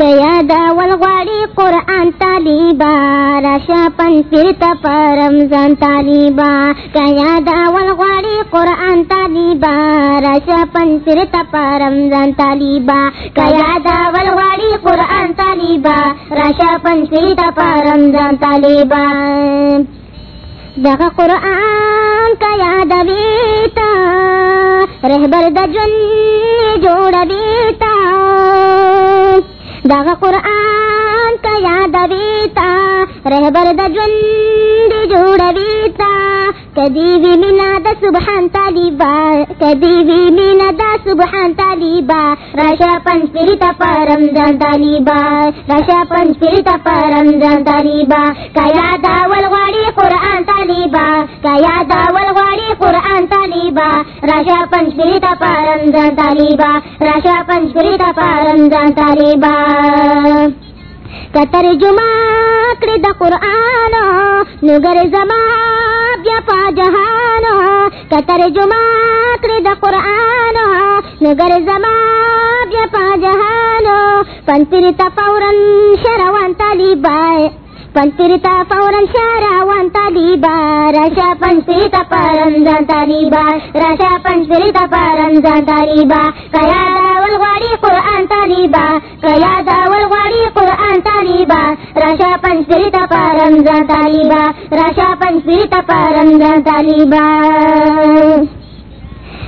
کیا داول غواړي قرآن طالبا راشا پن پیرتا پر رمضان طالبا کیا داول غواړي قرآن طالبا راشا پن پیرتا پر رمضان طالبا کیا داول غواړي قرآن طالبا راشا پن پیرتا پر رمضان طالبا دغه قرآن کا یاد بیتا رہبر د جن جوړ بیتا۔ دغه قرآن کا یاد بیتا رہبر د جن جوړ بیتا۔ کدی وی مینا د سبحان طالبا. کدی وی مینا د سبحان طالبا. راشا پنځ پیرتا پرم ځان طالبا. راشا پنځ پیرتا پرم ځان طالبا. کیا داول غواړي قرآن طالبا. کیا داول غواړي قرآن طالبا. راشا پنځ پیرتا پرم ځان طالبا. راشا پنځ پیرتا پرم ځان طالبا. کتر جمع کړی د قرآن نګر زما بیا پا جهان کتر جمع کړی د قرآن نګر زما بیا پا جهان پنځرتا پورن شروان طالبای پنځرتا پورن شروان طالبا راشا پنځرتا پرم ځان طالبا راشا پنځرتا پرم ځان طالبا کیا داول غواړي قرآن طالبا کیا داول غواړي قرآن طالبا راشا پنځرتا پرم ځان طالبا راشا پنځرتا پرم ځان طالبا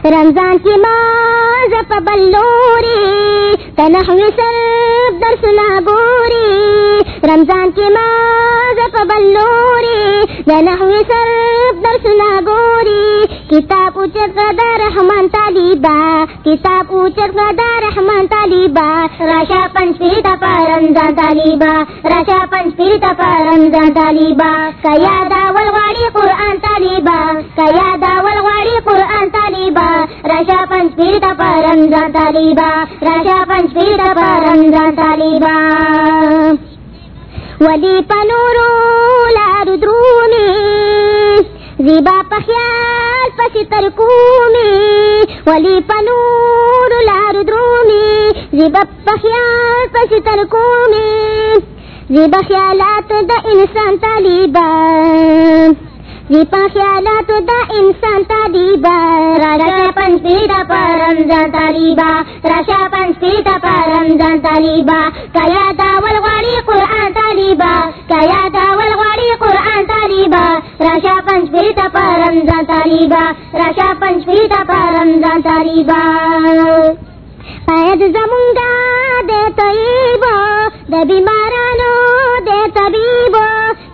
رمضان کی ماز پا بلوری تنحوی سب درس نابوری رمضان کی ماز پا بلوری تنحوی سب درس نابوری کتاب اوچت غدا رحمان طالبا کتاب اوچت غدا رحمان طالبا راشا پنچ پیتا پا رمضان طالبا راشا پنچ پیتا پا رمضان طالبا کیا داول غاڑی قرآن طالبا کیا داول غاڑی قرآن طالبا راشا پنچ پیتا پا رمضان طالبا راشا پنچ پیتا پا رمضان طالبا ولی پنورو لارو درومی زیبا پخیال پسی ترکومی ولی پنورو لارو درومی زیبا پخیال پسی ترکومی زیبا خیالات دا انسان طالبا زیبا خیالات دا انسان طالبا راشا پنچ پیتا پا رمضان طالبا راشا پنچ پیتا پا رمضان طالبا کیا داول غاڑی قرآن طالبا کیا داول غاڑی قرآن طالبا راشا پنچ پیتا پا رمضان طالبا راشا پنچ پیتا پا رمضان طالبا قید زمونگا دے طیبو دے بیمارانو دے طبیبو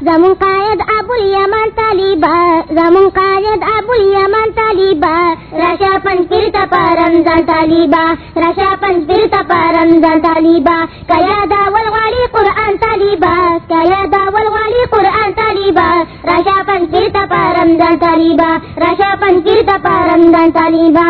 زمون قائد ابو الیمان طالبا زمون قائد ابو الیمان طالبا راشا پنج پیرتا پا رمضان طالبا راشا پنج پیرتا پا رمضان طالبا کیا داول غالی قرآن طالبا کیا داول غالی قرآن طالبا راشا پنج پیرتا پا رمضان طالبا راشا پنج پیرتا پا رمضان طالبا